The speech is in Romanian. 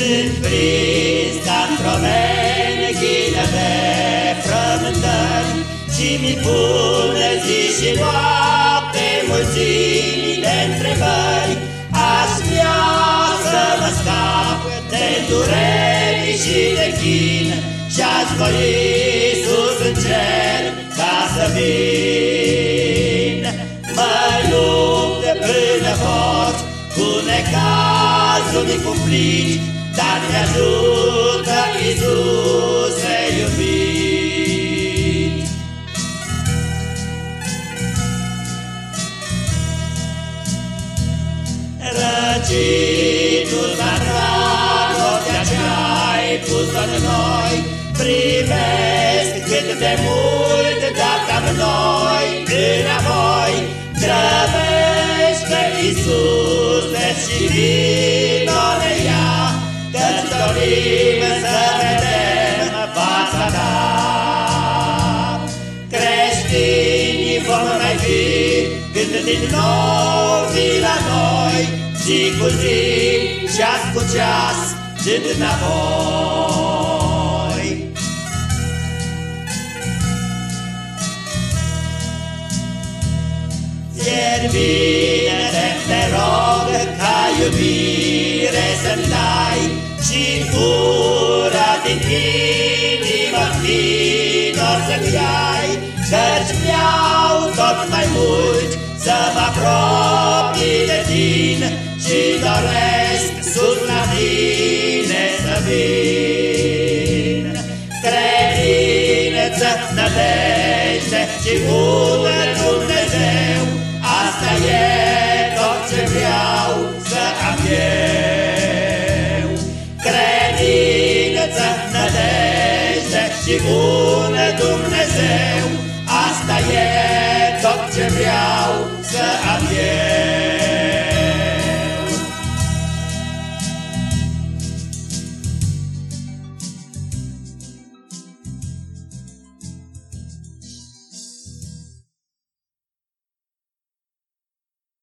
Sunt prins ca într-o meneghină de frământări Și mi pune zi și noapte mulțimi de întrebări. Aș vrea să mă scap de dureri și de chin Și-aș voi sus în cer ca să vin. Mă lupt până pot cu necazuri cumplite Dar mi-ajută Iisuse iubit. Răcitul la dragostea ce-ai pus în noi Privesc cât de mult dacă noi. Înapoi Grăbește Iisuse și vino de ea Că-ți dorim să vedem fața ta. Creștinii vom mai fi când din nou vii la noi Zi cu zi, ceas cu ceas, dând înapoi. Fierbine te rog ca iubire să-mi dai Și ura din inimă vină să-mi iai Căci vreau tot mai mult să mă apropii de tine Și doresc sus la tine să vin. Credință, nădejde și bună Dumnezeu Asta e tot ce vreau nădejde și bună